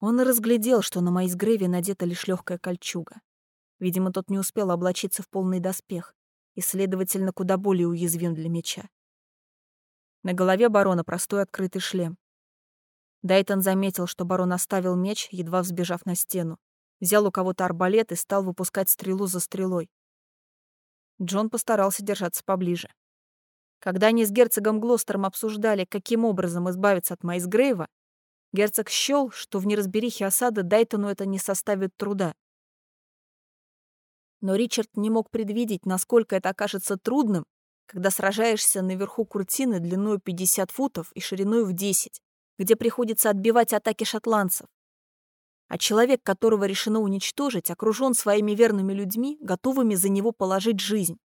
Он и разглядел, что на Майсгрейве надета лишь легкая кольчуга. Видимо, тот не успел облачиться в полный доспех и, следовательно, куда более уязвим для меча. На голове барона простой открытый шлем. Дайтон заметил, что барон оставил меч, едва взбежав на стену. Взял у кого-то арбалет и стал выпускать стрелу за стрелой. Джон постарался держаться поближе. Когда они с герцогом Глостером обсуждали, каким образом избавиться от Майсгрейва, герцог счёл, что в неразберихе осады Дайтону это не составит труда. Но Ричард не мог предвидеть, насколько это окажется трудным, когда сражаешься наверху куртины длиной 50 футов и шириной в 10, где приходится отбивать атаки шотландцев. А человек, которого решено уничтожить, окружен своими верными людьми, готовыми за него положить жизнь.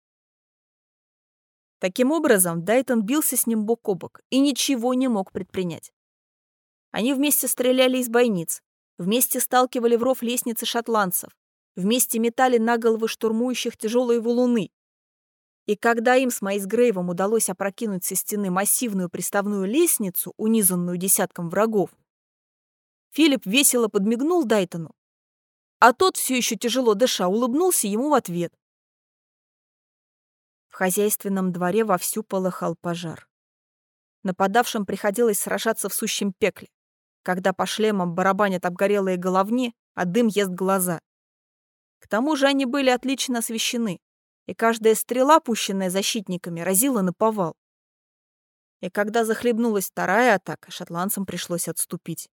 Таким образом, Дайтон бился с ним бок о бок и ничего не мог предпринять. Они вместе стреляли из бойниц, вместе сталкивали в ров лестницы шотландцев, вместе метали на головы штурмующих тяжелые валуны. И когда им с Майсгрейвом удалось опрокинуть со стены массивную приставную лестницу, унизанную десятком врагов, Филипп весело подмигнул Дайтону, а тот, все еще тяжело дыша, улыбнулся ему в ответ. В хозяйственном дворе вовсю полыхал пожар. Нападавшим приходилось сражаться в сущем пекле, когда по шлемам барабанят обгорелые головни, а дым ест глаза. К тому же они были отлично освещены, и каждая стрела, пущенная защитниками, разила на повал. И когда захлебнулась вторая атака, шотландцам пришлось отступить.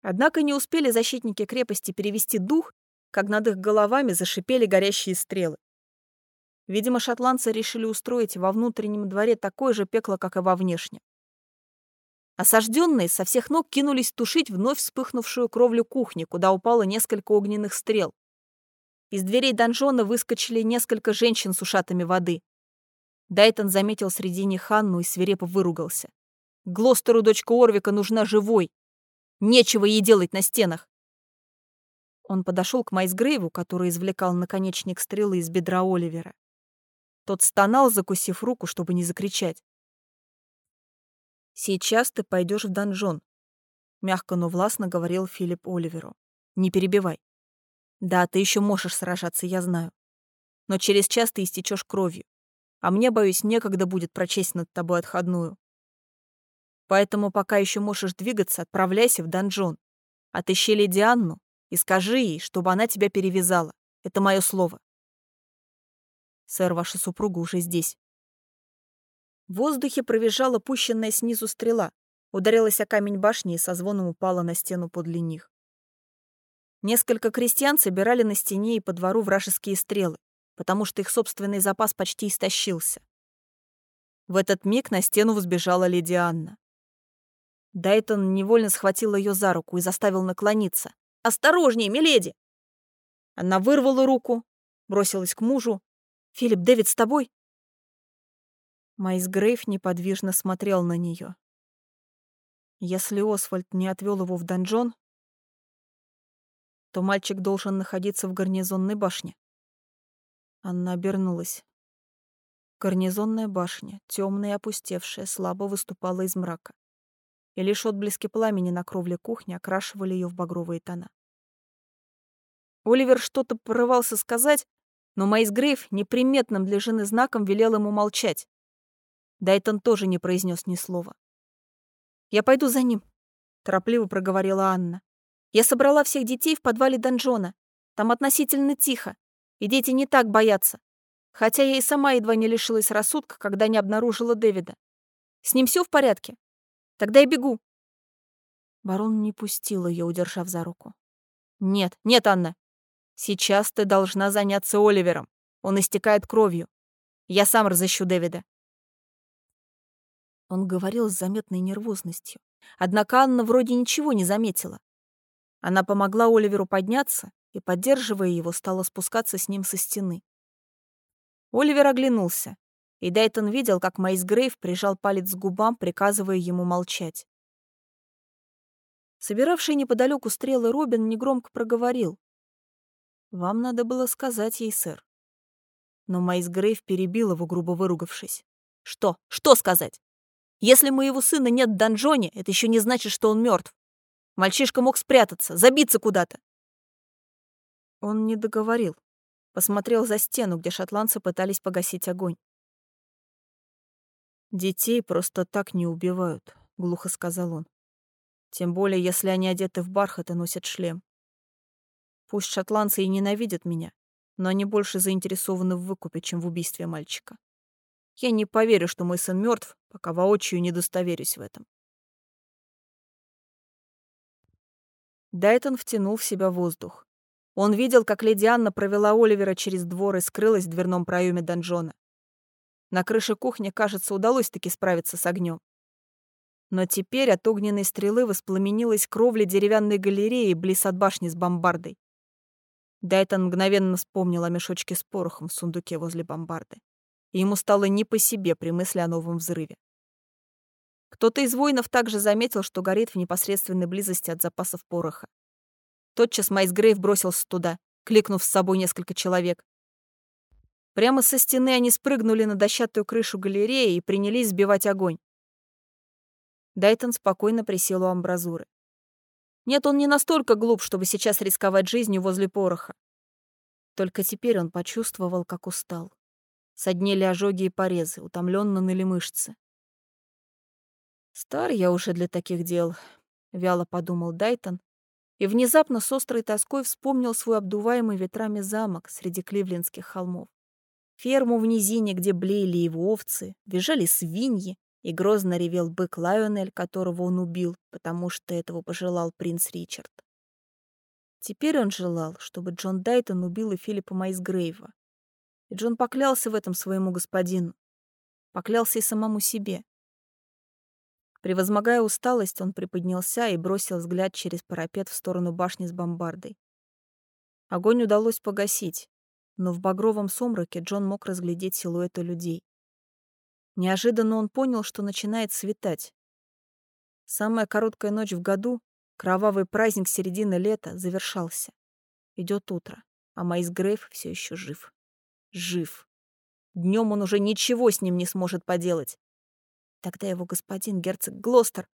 Однако не успели защитники крепости перевести дух, как над их головами зашипели горящие стрелы. Видимо, шотландцы решили устроить во внутреннем дворе такое же пекло, как и во внешнем. Осажденные со всех ног кинулись тушить вновь вспыхнувшую кровлю кухни, куда упало несколько огненных стрел. Из дверей донжона выскочили несколько женщин с ушатами воды. Дайтон заметил среди них Ханну и свирепо выругался. «Глостеру дочка Орвика нужна живой. Нечего ей делать на стенах!» Он подошел к Майсгрейву, который извлекал наконечник стрелы из бедра Оливера. Тот стонал, закусив руку, чтобы не закричать. «Сейчас ты пойдешь в донжон», — мягко, но властно говорил Филипп Оливеру. «Не перебивай. Да, ты еще можешь сражаться, я знаю. Но через час ты истечешь кровью. А мне, боюсь, некогда будет прочесть над тобой отходную. Поэтому пока еще можешь двигаться, отправляйся в донжон. Отыщи леди Анну и скажи ей, чтобы она тебя перевязала. Это мое слово. Сэр, ваша супруга уже здесь. В воздухе провизжала пущенная снизу стрела, ударилась о камень башни и со звоном упала на стену подле них. Несколько крестьян собирали на стене и по двору вражеские стрелы, потому что их собственный запас почти истощился. В этот миг на стену взбежала леди Анна. Дайтон невольно схватил ее за руку и заставил наклониться. «Осторожнее, миледи!» Она вырвала руку, бросилась к мужу. «Филипп, Дэвид с тобой?» Майс Грейв неподвижно смотрел на нее. Если Освальд не отвел его в донжон, то мальчик должен находиться в гарнизонной башне. Анна обернулась. Гарнизонная башня, темная и опустевшая, слабо выступала из мрака. И лишь отблески пламени на кровле кухни окрашивали ее в багровые тона. Оливер что-то порывался сказать, но Майс Грейв неприметным для жены знаком велел ему молчать. Дайтон тоже не произнес ни слова. «Я пойду за ним», — торопливо проговорила Анна. Я собрала всех детей в подвале донжона. Там относительно тихо, и дети не так боятся. Хотя я и сама едва не лишилась рассудка, когда не обнаружила Дэвида. С ним все в порядке? Тогда я бегу. Барон не пустил ее, удержав за руку. Нет, нет, Анна. Сейчас ты должна заняться Оливером. Он истекает кровью. Я сам разыщу Дэвида. Он говорил с заметной нервозностью. Однако Анна вроде ничего не заметила. Она помогла Оливеру подняться и, поддерживая его, стала спускаться с ним со стены. Оливер оглянулся, и Дайтон видел, как Мейс Грейв прижал палец к губам, приказывая ему молчать. Собиравший неподалеку стрелы Робин негромко проговорил. «Вам надо было сказать ей, сэр». Но Майс Грейв перебил его, грубо выругавшись. «Что? Что сказать? Если моего сына нет в донжоне, это еще не значит, что он мертв. Мальчишка мог спрятаться, забиться куда-то. Он не договорил. Посмотрел за стену, где шотландцы пытались погасить огонь. «Детей просто так не убивают», — глухо сказал он. «Тем более, если они одеты в бархат и носят шлем. Пусть шотландцы и ненавидят меня, но они больше заинтересованы в выкупе, чем в убийстве мальчика. Я не поверю, что мой сын мертв, пока воочию не удостоверюсь в этом». Дайтон втянул в себя воздух. Он видел, как леди Анна провела Оливера через двор и скрылась в дверном проеме донжона. На крыше кухни, кажется, удалось таки справиться с огнем. Но теперь от огненной стрелы воспламенилась кровля деревянной галереи близ от башни с бомбардой. Дайтон мгновенно вспомнил о мешочке с порохом в сундуке возле бомбарды. И ему стало не по себе при мысли о новом взрыве. Кто-то из воинов также заметил, что горит в непосредственной близости от запасов пороха. Тотчас Майс Грейв бросился туда, кликнув с собой несколько человек. Прямо со стены они спрыгнули на дощатую крышу галереи и принялись сбивать огонь. Дайтон спокойно присел у амбразуры. Нет, он не настолько глуп, чтобы сейчас рисковать жизнью возле пороха. Только теперь он почувствовал, как устал. Соднели ожоги и порезы, утомленно ныли мышцы. «Стар я уже для таких дел», — вяло подумал Дайтон, и внезапно с острой тоской вспомнил свой обдуваемый ветрами замок среди кливлендских холмов ферму в низине, где блеяли его овцы, бежали свиньи, и грозно ревел бык Лайонель, которого он убил, потому что этого пожелал принц Ричард. Теперь он желал, чтобы Джон Дайтон убил и Филиппа Майсгрейва. И Джон поклялся в этом своему господину. Поклялся и самому себе. Превозмогая усталость, он приподнялся и бросил взгляд через парапет в сторону башни с бомбардой. Огонь удалось погасить, но в багровом сумраке Джон мог разглядеть силуэты людей. Неожиданно он понял, что начинает светать. Самая короткая ночь в году, кровавый праздник середины лета, завершался. Идет утро, а Майс Грейв все еще жив. Жив. Днем он уже ничего с ним не сможет поделать. Тогда его господин герцог Глостер...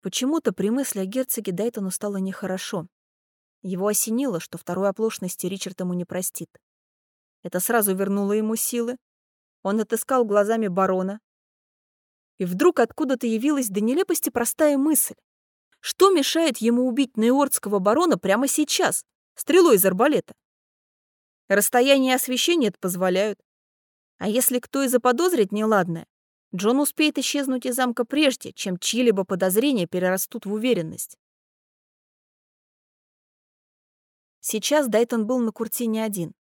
Почему-то при мысли о герцоге Дайтону стало нехорошо. Его осенило, что второй оплошности Ричард ему не простит. Это сразу вернуло ему силы. Он отыскал глазами барона. И вдруг откуда-то явилась до нелепости простая мысль. Что мешает ему убить неордского барона прямо сейчас, стрелой из арбалета? Расстояние и освещение это позволяют. А если кто и заподозрит неладное, Джон успеет исчезнуть из замка прежде, чем чьи-либо подозрения перерастут в уверенность. Сейчас Дайтон был на куртине один.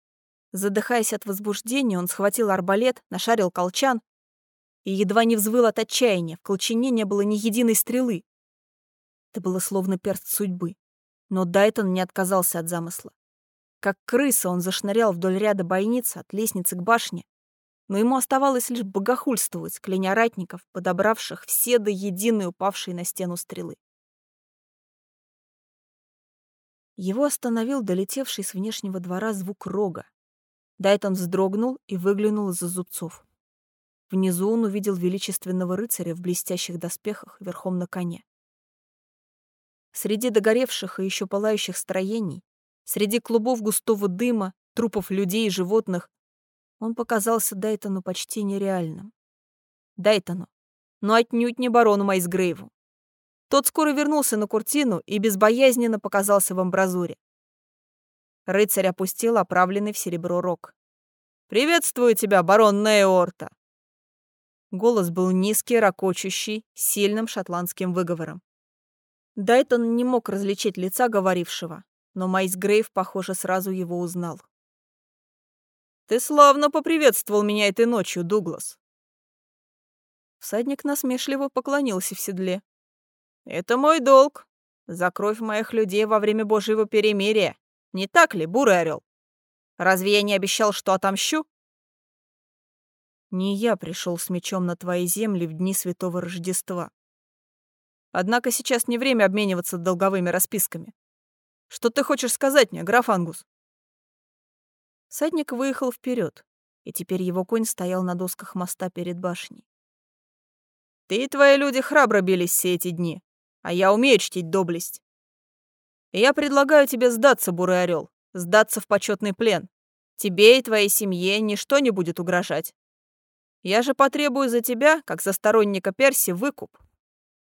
Задыхаясь от возбуждения, он схватил арбалет, нашарил колчан и едва не взвыл от отчаяния. В колчине не было ни единой стрелы. Это было словно перст судьбы. Но Дайтон не отказался от замысла. Как крыса он зашнырял вдоль ряда бойниц от лестницы к башне, но ему оставалось лишь богохульствовать, кляня ратников, подобравших все до единой упавшей на стену стрелы. Его остановил долетевший с внешнего двора звук рога. Дайтон вздрогнул и выглянул из-за зубцов. Внизу он увидел величественного рыцаря в блестящих доспехах верхом на коне. Среди догоревших и еще пылающих строений, среди клубов густого дыма, трупов людей и животных, он показался Дайтону почти нереальным. Дайтону, но отнюдь не барону Майсгрейву. Тот скоро вернулся на куртину и безбоязненно показался в амбразуре. Рыцарь опустил оправленный в серебро рог. «Приветствую тебя, барон Нейорта!» Голос был низкий, ракочущий, сильным шотландским выговором. Дайтон не мог различить лица говорившего, но Майс Грейв, похоже, сразу его узнал. «Ты славно поприветствовал меня этой ночью, Дуглас!» Всадник насмешливо поклонился в седле. Это мой долг. За кровь моих людей во время Божьего перемирия. Не так ли, бурый орел? Разве я не обещал, что отомщу? Не я пришел с мечом на твои земли в дни Святого Рождества. Однако сейчас не время обмениваться долговыми расписками. Что ты хочешь сказать мне, граф Ангус? Садник выехал вперед, и теперь его конь стоял на досках моста перед башней. Ты и твои люди храбро бились все эти дни. а я умею чтить доблесть. И я предлагаю тебе сдаться, Бурый Орел, сдаться в почетный плен. Тебе и твоей семье ничто не будет угрожать. Я же потребую за тебя, как за сторонника Перси, выкуп.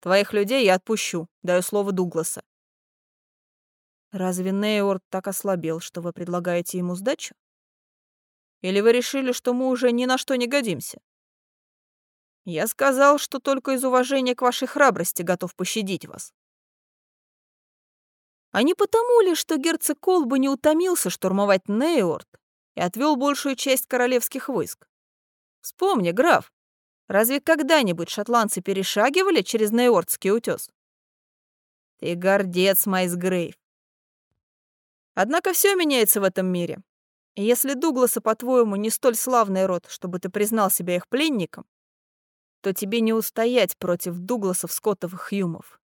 Твоих людей я отпущу, даю слово Дугласа. Разве Нейорд так ослабел, что вы предлагаете ему сдачу? Или вы решили, что мы уже ни на что не годимся? Я сказал, что только из уважения к вашей храбрости готов пощадить вас. А не потому ли, что герцог Колба не утомился штурмовать Нейорд и отвел большую часть королевских войск? Вспомни, граф, разве когда-нибудь шотландцы перешагивали через Нейордский утес? Ты гордец, Майс Грейв. Однако все меняется в этом мире. И если Дугласа, по-твоему, не столь славный род, чтобы ты признал себя их пленником, то тебе не устоять против Дугласов, Скоттов и Хьюмов.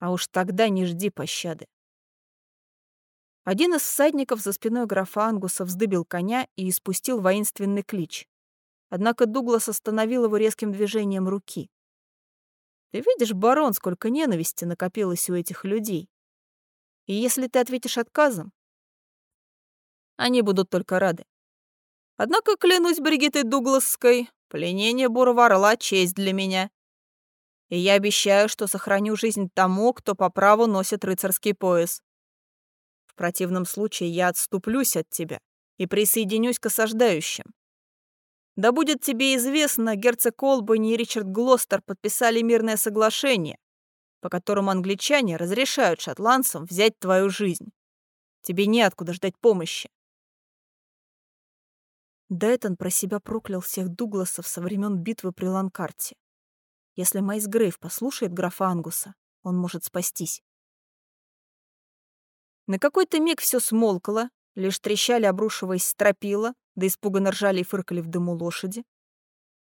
А уж тогда не жди пощады. Один из всадников за спиной графа Ангуса вздыбил коня и испустил воинственный клич. Однако Дуглас остановил его резким движением руки. Ты видишь, барон, сколько ненависти накопилось у этих людей. И если ты ответишь отказом, они будут только рады. Однако, клянусь Бригиттой Дугласской, пленение бурого орла — честь для меня. И я обещаю, что сохраню жизнь тому, кто по праву носит рыцарский пояс. В противном случае я отступлюсь от тебя и присоединюсь к осаждающим. Да будет тебе известно, герцог Колбани и Ричард Глостер подписали мирное соглашение, по которому англичане разрешают шотландцам взять твою жизнь. Тебе неоткуда ждать помощи. Дайтон про себя проклял всех Дугласов со времен битвы при Ланкарте. Если Майсгрейв послушает графа Ангуса, он может спастись. На какой-то миг все смолкло, лишь трещали, обрушиваясь стропила, да испуганно ржали и фыркали в дыму лошади.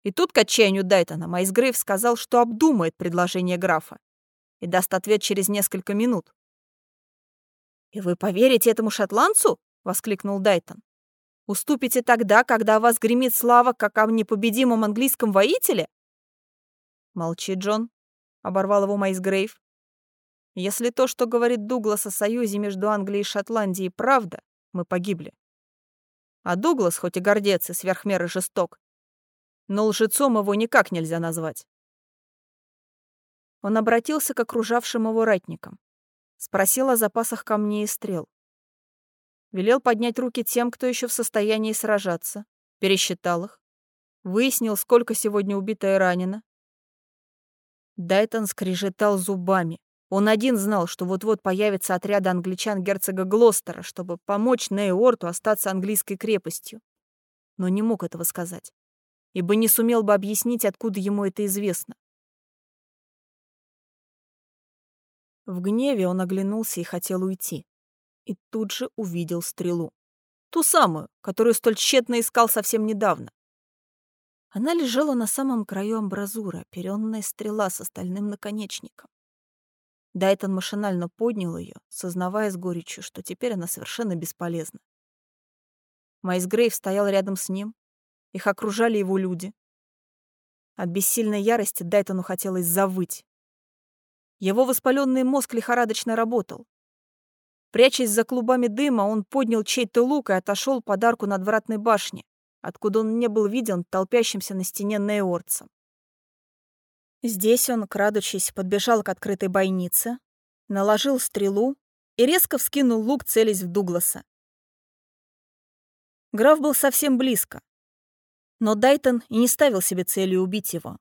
И тут, к отчаянию Дайтона, Майсгрейв сказал, что обдумает предложение графа и даст ответ через несколько минут. «И вы поверите этому шотландцу?» — воскликнул Дайтон. «Уступите тогда, когда о вас гремит слава, как о непобедимом английском воителе?» «Молчи, Джон», — оборвал его Майсгрейв. «Если то, что говорит Дуглас о союзе между Англией и Шотландией, правда, мы погибли. А Дуглас, хоть и гордец и сверхмеры жесток, но лжецом его никак нельзя назвать. Он обратился к окружавшим его ратникам. Спросил о запасах камней и стрел. Велел поднять руки тем, кто еще в состоянии сражаться. Пересчитал их. Выяснил, сколько сегодня убито и ранено. Дайтон скрежетал зубами. Он один знал, что вот-вот появится отряд англичан герцога Глостера, чтобы помочь Нейорту остаться английской крепостью. Но не мог этого сказать, ибо не сумел бы объяснить, откуда ему это известно. В гневе он оглянулся и хотел уйти. И тут же увидел стрелу. Ту самую, которую столь тщетно искал совсем недавно. Она лежала на самом краю амбразуры, оперенная стрела с остальным наконечником. Дайтон машинально поднял ее, сознавая с горечью, что теперь она совершенно бесполезна. Майс Грейв стоял рядом с ним. Их окружали его люди. От бессильной ярости Дайтону хотелось завыть. Его воспаленный мозг лихорадочно работал. Прячась за клубами дыма, он поднял чей-то лук и отошел под арку надвратной башни, откуда он не был виден толпящимся на стене неорцем. Здесь он, крадучись, подбежал к открытой бойнице, наложил стрелу и резко вскинул лук, целясь в Дугласа. Граф был совсем близко, но Дайтон и не ставил себе целью убить его.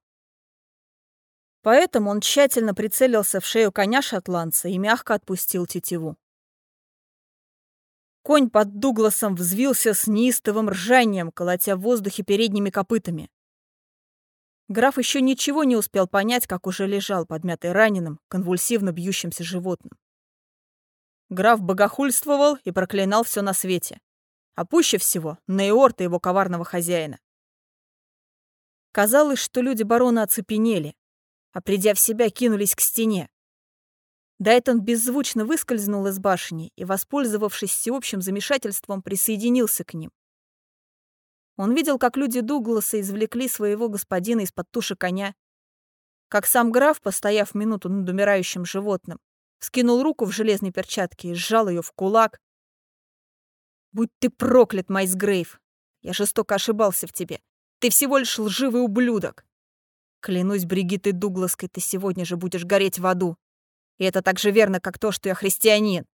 Поэтому он тщательно прицелился в шею коня шотландца и мягко отпустил тетиву. Конь под Дугласом взвился с неистовым ржанием, колотя в воздухе передними копытами. Граф еще ничего не успел понять, как уже лежал подмятый раненым, конвульсивно бьющимся животным. Граф богохульствовал и проклинал все на свете. А пуще всего Нейорта его коварного хозяина. Казалось, что люди барона оцепенели, а придя в себя, кинулись к стене. Дайтон беззвучно выскользнул из башни и, воспользовавшись всеобщим замешательством, присоединился к ним. Он видел, как люди Дугласа извлекли своего господина из-под туши коня, как сам граф, постояв минуту над умирающим животным, вскинул руку в железной перчатке и сжал ее в кулак. «Будь ты проклят, Майс Грейв! Я жестоко ошибался в тебе. Ты всего лишь лживый ублюдок. Клянусь Бригиттой Дуглаской, ты сегодня же будешь гореть в аду. И это так же верно, как то, что я христианин.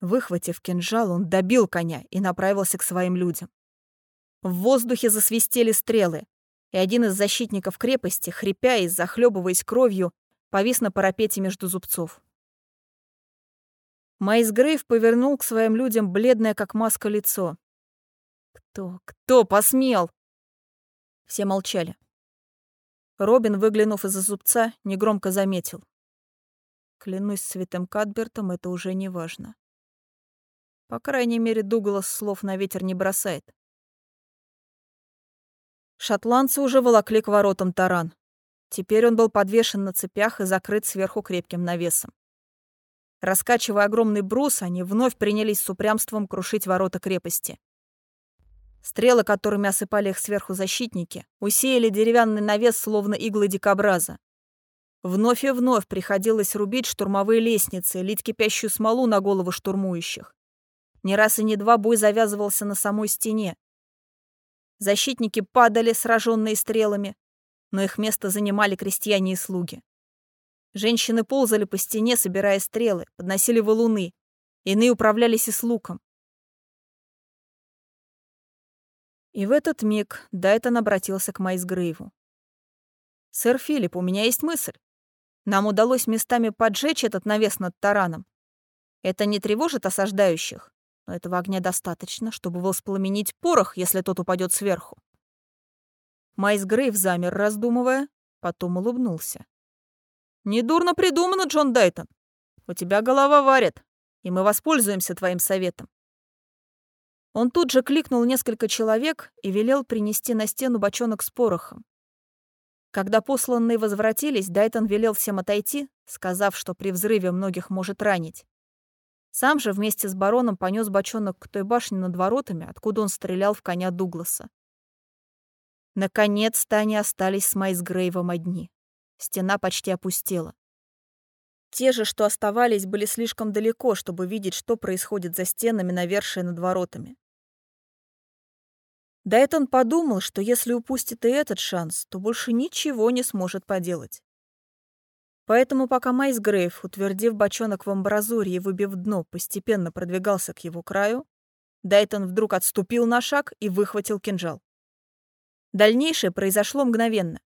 Выхватив кинжал, он добил коня и направился к своим людям. В воздухе засвистели стрелы, и один из защитников крепости, хрипя и захлебываясь кровью, повис на парапете между зубцов. Майс Грейв повернул к своим людям бледное, как маска, лицо. «Кто? Кто посмел?» Все молчали. Робин, выглянув из-за зубца, негромко заметил. Клянусь святым Кадбертом, это уже не важно. По крайней мере, Дуглас слов на ветер не бросает. Шотландцы уже волокли к воротам таран. Теперь он был подвешен на цепях и закрыт сверху крепким навесом. Раскачивая огромный брус, они вновь принялись с упрямством крушить ворота крепости. Стрелы, которыми осыпали их сверху защитники, усеяли деревянный навес, словно иглы дикобраза. Вновь и вновь приходилось рубить штурмовые лестницы, лить кипящую смолу на головы штурмующих. Не раз и не два бой завязывался на самой стене. Защитники падали, сраженные стрелами, но их место занимали крестьяне и слуги. Женщины ползали по стене, собирая стрелы, подносили валуны. Иные управлялись и с луком. И в этот миг Дайтон обратился к Майсгрейву. «Сэр Филипп, у меня есть мысль. Нам удалось местами поджечь этот навес над тараном. Это не тревожит осаждающих, но этого огня достаточно, чтобы воспламенить порох, если тот упадет сверху». Майсгрейв замер, раздумывая, потом улыбнулся. «Недурно придумано, Джон Дайтон. У тебя голова варит, и мы воспользуемся твоим советом. Он тут же кликнул несколько человек и велел принести на стену бочонок с порохом. Когда посланные возвратились, Дайтон велел всем отойти, сказав, что при взрыве многих может ранить. Сам же вместе с бароном понес бочонок к той башне над воротами, откуда он стрелял в коня Дугласа. Наконец-то они остались с Майсгрейвом одни. Стена почти опустела. Те же, что оставались, были слишком далеко, чтобы видеть, что происходит за стенами, навершие над воротами. Дайтон подумал, что если упустит и этот шанс, то больше ничего не сможет поделать. Поэтому пока Майсгрейв, утвердив бочонок в амбразуре и выбив дно, постепенно продвигался к его краю, Дайтон вдруг отступил на шаг и выхватил кинжал. Дальнейшее произошло мгновенно.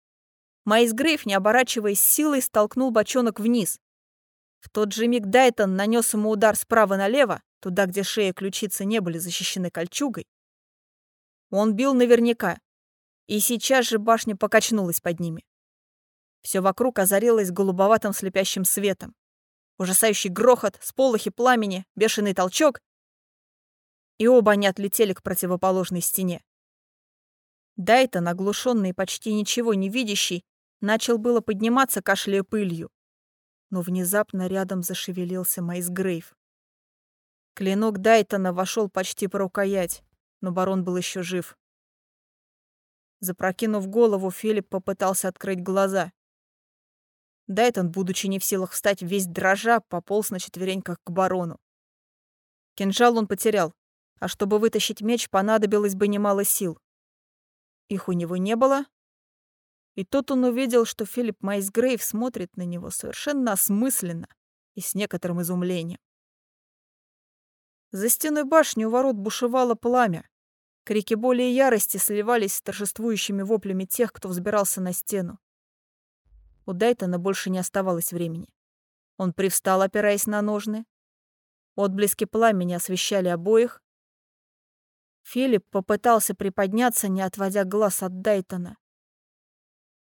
Майсгрейв, не оборачиваясь, с силой столкнул бочонок вниз. В тот же миг Дайтон нанес ему удар справа налево, туда, где шея и ключицы не были защищены кольчугой, он бил наверняка. И сейчас же башня покачнулась под ними. Все вокруг озарилось голубоватым слепящим светом. Ужасающий грохот, сполохи пламени, бешеный толчок. И оба они отлетели к противоположной стене. Дайтон, оглушенный и почти ничего не видящий, начал было подниматься, кашляя пылью. Но внезапно рядом зашевелился Майс Грейв. Клинок Дайтона вошел почти по рукоять но барон был еще жив. Запрокинув голову, Филипп попытался открыть глаза. Дайтон, будучи не в силах встать, весь дрожа, пополз на четвереньках к барону. Кинжал он потерял, а чтобы вытащить меч, понадобилось бы немало сил. Их у него не было, и тут он увидел, что Филипп Майсгрейв смотрит на него совершенно осмысленно и с некоторым изумлением. За стеной башни у ворот бушевало пламя. Крики боли и ярости сливались с торжествующими воплями тех, кто взбирался на стену. У Дайтона больше не оставалось времени. Он привстал, опираясь на ножны. Отблески пламени освещали обоих. Филипп попытался приподняться, не отводя глаз от Дайтона.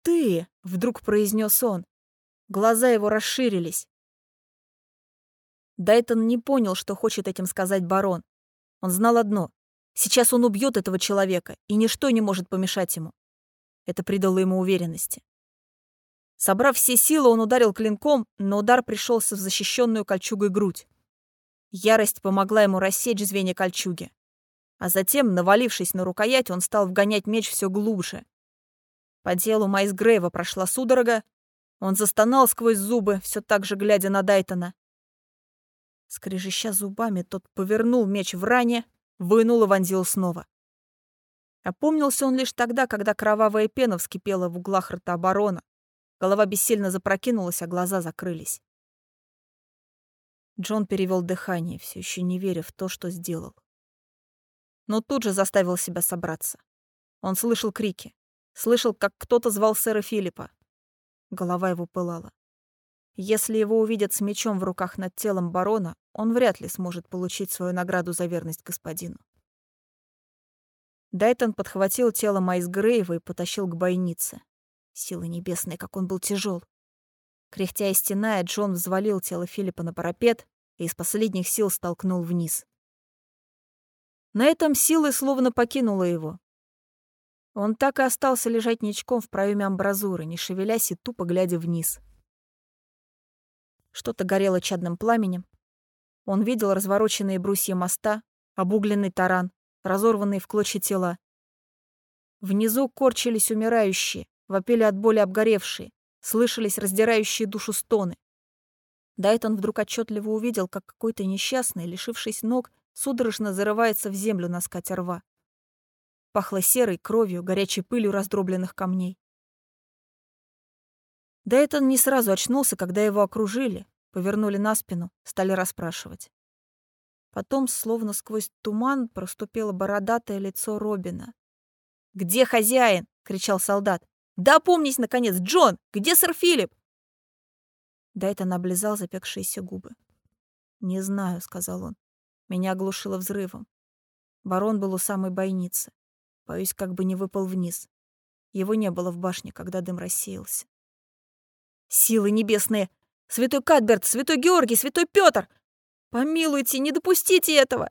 «Ты!» — вдруг произнес он. Глаза его расширились. Дайтон не понял, что хочет этим сказать барон. Он знал одно. Сейчас он убьет этого человека, и ничто не может помешать ему. Это придало ему уверенности. Собрав все силы, он ударил клинком, но удар пришелся в защищенную кольчугой грудь. Ярость помогла ему рассечь звенья кольчуги. А затем, навалившись на рукоять, он стал вгонять меч все глубже. По телу Майс Грейва прошла судорога. Он застонал сквозь зубы, все так же глядя на Дайтона. Скрежеща зубами, тот повернул меч в ране, вынул и вонзил снова. Опомнился он лишь тогда, когда кровавая пена вскипела в углах рта барона. Голова бессильно запрокинулась, а глаза закрылись. Джон перевел дыхание, все еще не веря в то, что сделал. Но тут же заставил себя собраться. Он слышал крики, слышал, как кто-то звал сэра Филиппа. Голова его пылала. Если его увидят с мечом в руках над телом барона, он вряд ли сможет получить свою награду за верность господину. Дайтон подхватил тело Майс Грейва и потащил к бойнице. Силы небесные, как он был тяжел. Кряхтя и стеная, Джон взвалил тело Филиппа на парапет и из последних сил столкнул вниз. На этом силы словно покинула его. Он так и остался лежать ничком в проеме амбразуры, не шевелясь и тупо глядя вниз. Что-то горело чадным пламенем. Он видел развороченные брусья моста, обугленный таран, разорванные в клочья тела. Внизу корчились умирающие, вопили от боли обгоревшие, слышались раздирающие душу стоны. Дайтон вдруг отчетливо увидел, как какой-то несчастный, лишившись ног, судорожно зарывается в землю на скать рва. Пахло серой, кровью, горячей пылью раздробленных камней. Дайтон не сразу очнулся, когда его окружили, повернули на спину, стали расспрашивать. Потом, словно сквозь туман, проступило бородатое лицо Робина. «Где хозяин?» — кричал солдат. «Да помнись, наконец! Джон! Где сэр Филипп?» Дайтон облизал запекшиеся губы. «Не знаю», — сказал он. Меня оглушило взрывом. Барон был у самой бойницы. Боюсь, как бы не выпал вниз. Его не было в башне, когда дым рассеялся. «Силы небесные! Святой Кадберт! Святой Георгий! Святой Петр! Помилуйте, не допустите этого!»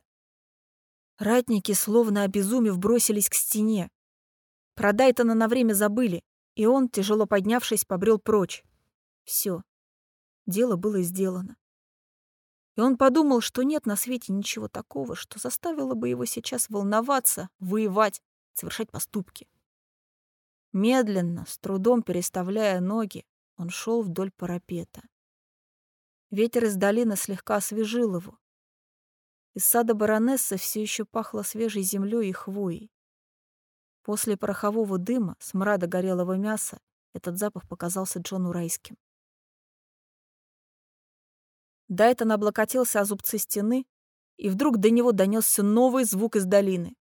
Ратники, словно обезумев, бросились к стене. Про Дайтона на время забыли, и он, тяжело поднявшись, побрел прочь. Все. Дело было сделано. И он подумал, что нет на свете ничего такого, что заставило бы его сейчас волноваться, воевать, совершать поступки. Медленно, с трудом переставляя ноги, он шел вдоль парапета. Ветер из долины слегка освежил его. Из сада баронессы все еще пахло свежей землей и хвоей. После порохового дыма, смрада горелого мяса, этот запах показался Джону райским. Дайтон облокотился о зубцы стены, и вдруг до него донесся новый звук из долины.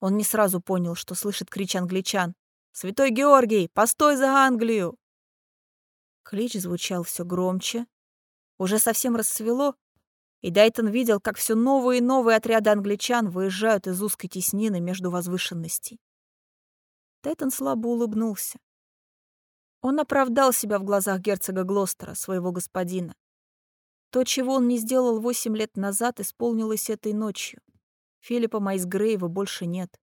Он не сразу понял, что слышит крич англичан. «Святой Георгий, постой за Англию!» Клич звучал все громче, уже совсем рассвело, и Дайтон видел, как все новые и новые отряды англичан выезжают из узкой теснины между возвышенностей. Дайтон слабо улыбнулся. Он оправдал себя в глазах герцога Глостера, своего господина. То, чего он не сделал восемь лет назад, исполнилось этой ночью. Филиппа Майсгрейва больше нет.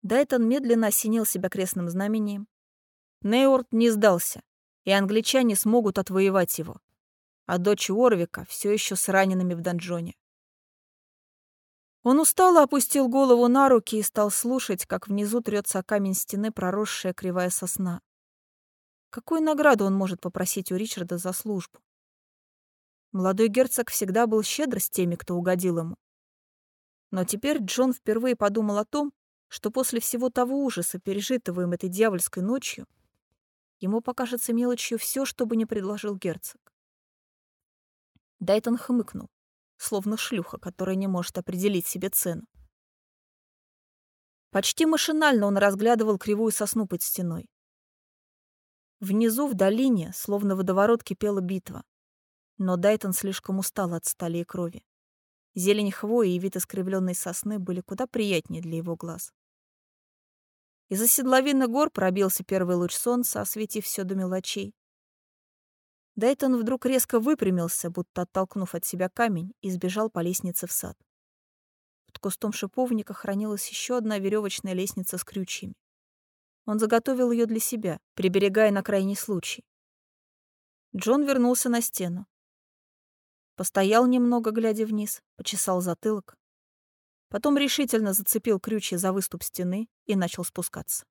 Дайтон медленно осенил себя крестным знамением. Нейорд не сдался, и англичане смогут отвоевать его а дочь Уорвика все еще с ранеными в донжоне. Он устало опустил голову на руки и стал слушать, как внизу трется о камень стены проросшая кривая сосна. Какую награду он может попросить у Ричарда за службу? Молодой герцог всегда был щедр с теми, кто угодил ему. Но теперь Джон впервые подумал о том, что после всего того ужаса, пережитого им этой дьявольской ночью, ему покажется мелочью все, что бы не предложил герцог. Дайтон хмыкнул, словно шлюха, которая не может определить себе цену. Почти машинально он разглядывал кривую сосну под стеной. Внизу, в долине, словно водоворот, кипела битва. Но Дайтон слишком устал от стали и крови. Зелень хвои и вид искривленной сосны были куда приятнее для его глаз. Из-за седловины гор пробился первый луч солнца, осветив все до мелочей. Дайтон вдруг резко выпрямился, будто оттолкнув от себя камень, и сбежал по лестнице в сад. Под кустом шиповника хранилась еще одна веревочная лестница с крючьями. Он заготовил ее для себя, приберегая на крайний случай. Джон вернулся на стену. Постоял немного, глядя вниз, почесал затылок. Потом решительно зацепил крючья за выступ стены и начал спускаться.